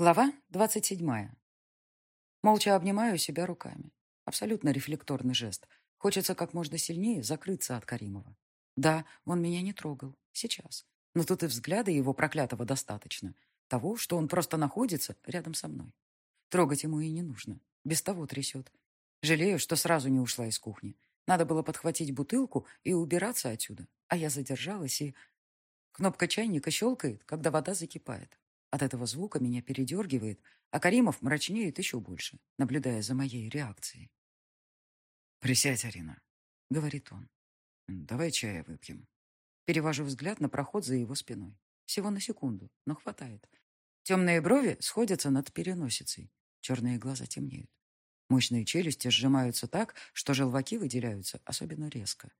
Глава двадцать седьмая. Молча обнимаю себя руками. Абсолютно рефлекторный жест. Хочется как можно сильнее закрыться от Каримова. Да, он меня не трогал. Сейчас. Но тут и взгляда его проклятого достаточно. Того, что он просто находится рядом со мной. Трогать ему и не нужно. Без того трясет. Жалею, что сразу не ушла из кухни. Надо было подхватить бутылку и убираться отсюда. А я задержалась и... Кнопка чайника щелкает, когда вода закипает. От этого звука меня передергивает, а Каримов мрачнеет еще больше, наблюдая за моей реакцией. «Присядь, Арина», — говорит он. «Давай чая выпьем». Перевожу взгляд на проход за его спиной. Всего на секунду, но хватает. Темные брови сходятся над переносицей. Черные глаза темнеют. Мощные челюсти сжимаются так, что желваки выделяются особенно резко.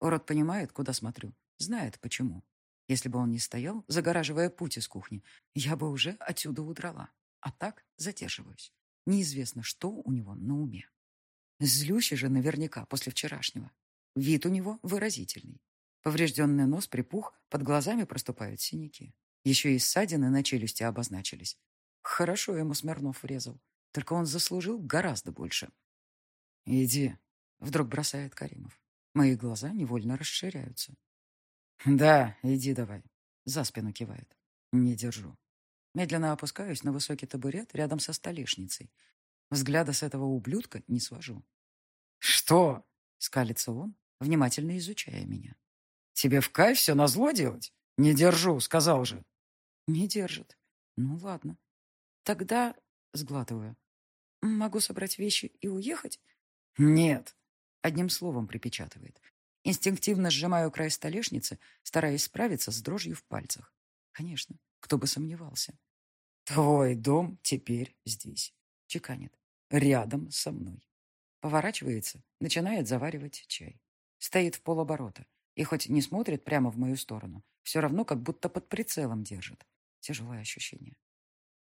Урод понимает, куда смотрю. Знает, почему. Если бы он не стоял, загораживая путь из кухни, я бы уже отсюда удрала. А так задерживаюсь. Неизвестно, что у него на уме. Злющий же наверняка после вчерашнего. Вид у него выразительный. Поврежденный нос припух, под глазами проступают синяки. Еще и ссадины на челюсти обозначились. Хорошо ему Смирнов врезал. Только он заслужил гораздо больше. «Иди», — вдруг бросает Каримов. Мои глаза невольно расширяются. «Да, иди давай», — за спину кивает. «Не держу». Медленно опускаюсь на высокий табурет рядом со столешницей. Взгляда с этого ублюдка не свожу. «Что?» — скалится он, внимательно изучая меня. «Тебе в кайф все назло делать? Не держу, сказал же». «Не держит. Ну, ладно. Тогда...» — сглатываю. «Могу собрать вещи и уехать?» «Нет», — одним словом припечатывает. Инстинктивно сжимаю край столешницы, стараясь справиться с дрожью в пальцах. Конечно, кто бы сомневался. «Твой дом теперь здесь», — чеканит. «Рядом со мной». Поворачивается, начинает заваривать чай. Стоит в полоборота. И хоть не смотрит прямо в мою сторону, все равно как будто под прицелом держит. Тяжелое ощущение.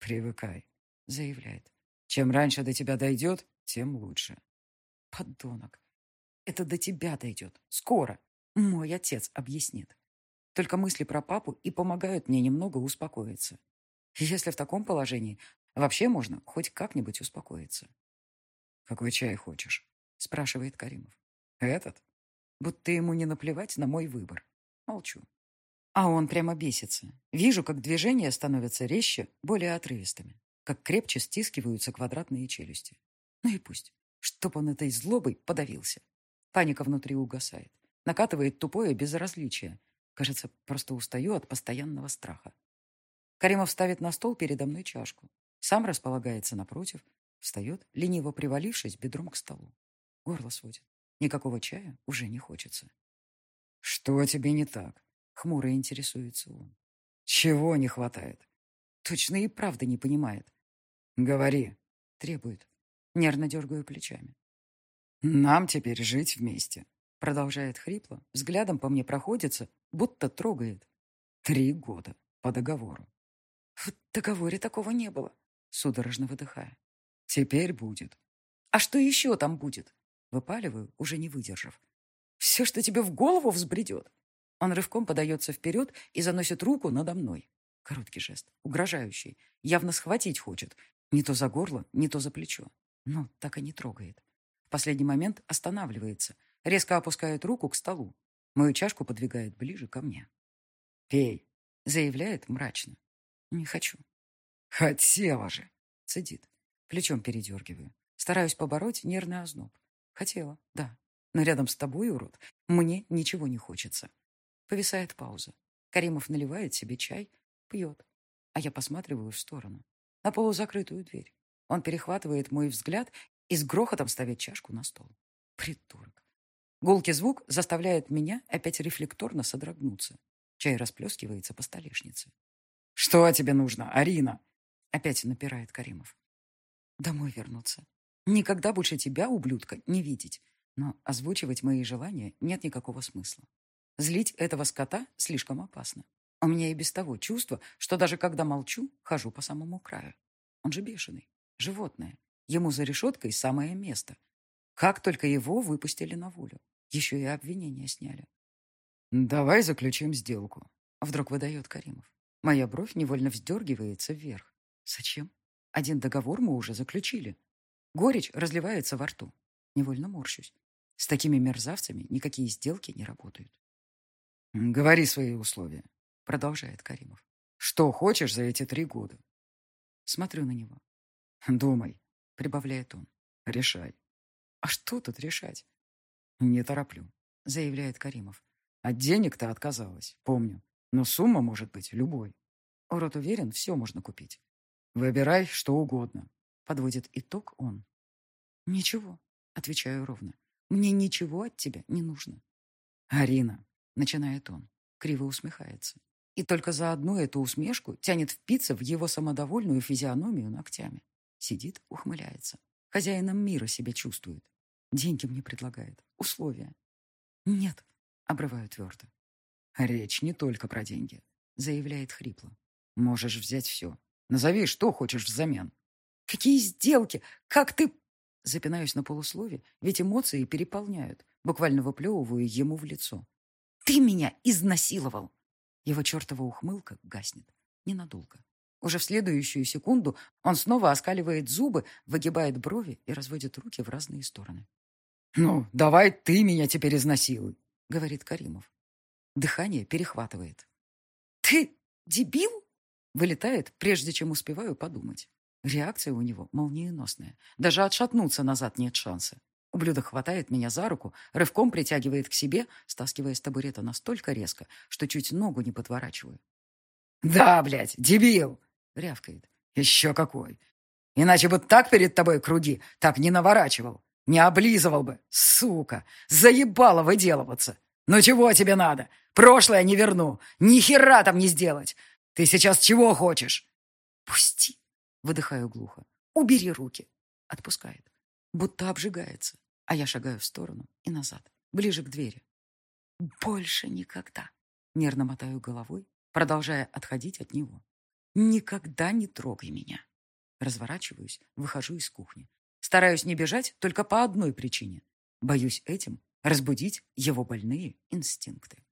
«Привыкай», — заявляет. «Чем раньше до тебя дойдет, тем лучше». Подонок. Это до тебя дойдет. Скоро. Мой отец объяснит. Только мысли про папу и помогают мне немного успокоиться. Если в таком положении, вообще можно хоть как-нибудь успокоиться. «Какой чай хочешь?» – спрашивает Каримов. «Этот?» Будто ему не наплевать на мой выбор. Молчу. А он прямо бесится. Вижу, как движения становятся резче, более отрывистыми. Как крепче стискиваются квадратные челюсти. Ну и пусть. Чтоб он этой злобой подавился. Паника внутри угасает. Накатывает тупое безразличие. Кажется, просто устаю от постоянного страха. Каримов ставит на стол передо мной чашку. Сам располагается напротив. Встает, лениво привалившись бедром к столу. Горло сводит. Никакого чая уже не хочется. «Что тебе не так?» — хмуро интересуется он. «Чего не хватает?» Точно и правда не понимает. «Говори», — требует. Нервно дергаю плечами. «Нам теперь жить вместе», — продолжает хрипло, взглядом по мне проходится, будто трогает. «Три года по договору». В договоре такого не было, судорожно выдыхая. «Теперь будет». «А что еще там будет?» Выпаливаю, уже не выдержав. «Все, что тебе в голову взбредет». Он рывком подается вперед и заносит руку надо мной. Короткий жест, угрожающий. Явно схватить хочет. Не то за горло, не то за плечо. Но так и не трогает последний момент останавливается, резко опускает руку к столу. Мою чашку подвигает ближе ко мне. «Пей», — заявляет мрачно. «Не хочу». «Хотела же», — цедит. Плечом передергиваю. Стараюсь побороть нервный озноб. Хотела, да. Но рядом с тобой, урод, мне ничего не хочется. Повисает пауза. Каримов наливает себе чай, пьет. А я посматриваю в сторону. На полузакрытую дверь. Он перехватывает мой взгляд и с грохотом ставит чашку на стол. Придурок. Гулкий звук заставляет меня опять рефлекторно содрогнуться. Чай расплескивается по столешнице. «Что тебе нужно, Арина?» Опять напирает Каримов. «Домой вернуться. Никогда больше тебя, ублюдка, не видеть. Но озвучивать мои желания нет никакого смысла. Злить этого скота слишком опасно. У меня и без того чувство, что даже когда молчу, хожу по самому краю. Он же бешеный, животное, Ему за решеткой самое место. Как только его выпустили на волю. Еще и обвинения сняли. «Давай заключим сделку», — вдруг выдает Каримов. Моя бровь невольно вздергивается вверх. Зачем? Один договор мы уже заключили. Горечь разливается во рту. Невольно морщусь. С такими мерзавцами никакие сделки не работают. «Говори свои условия», — продолжает Каримов. «Что хочешь за эти три года?» Смотрю на него. «Думай», — прибавляет он. «Решай». «А что тут решать?» «Не тороплю», — заявляет Каримов. «От денег-то отказалась, помню. Но сумма может быть любой. Урод уверен, все можно купить. Выбирай что угодно. Подводит итог он. Ничего, отвечаю ровно. Мне ничего от тебя не нужно. Арина, начинает он, криво усмехается. И только за одну эту усмешку тянет впиться в его самодовольную физиономию ногтями. Сидит, ухмыляется. Хозяином мира себя чувствует. Деньги мне предлагает. Условия. Нет, обрываю твердо. Речь не только про деньги, заявляет хрипло. Можешь взять все. Назови, что хочешь взамен. Какие сделки? Как ты... Запинаюсь на полуслове, ведь эмоции переполняют. Буквально выплевываю ему в лицо. Ты меня изнасиловал. Его чертова ухмылка гаснет. Ненадолго. Уже в следующую секунду он снова оскаливает зубы, выгибает брови и разводит руки в разные стороны. «Ну, давай ты меня теперь изнасилуй», — говорит Каримов. Дыхание перехватывает. «Ты дебил?» Вылетает, прежде чем успеваю подумать. Реакция у него молниеносная. Даже отшатнуться назад нет шанса. Ублюдок хватает меня за руку, рывком притягивает к себе, стаскивая с табурета настолько резко, что чуть ногу не подворачиваю. «Да, блядь, дебил!» — рявкает. «Еще какой! Иначе бы так перед тобой круги, так не наворачивал, не облизывал бы, сука! Заебало выделываться! Ну чего тебе надо? Прошлое не верну. Ни хера там не сделать. Ты сейчас чего хочешь? Пусти. Выдыхаю глухо. Убери руки. Отпускает. Будто обжигается. А я шагаю в сторону и назад, ближе к двери. Больше никогда. Нервно мотаю головой, продолжая отходить от него. Никогда не трогай меня. Разворачиваюсь, выхожу из кухни. Стараюсь не бежать только по одной причине. Боюсь этим разбудить его больные инстинкты.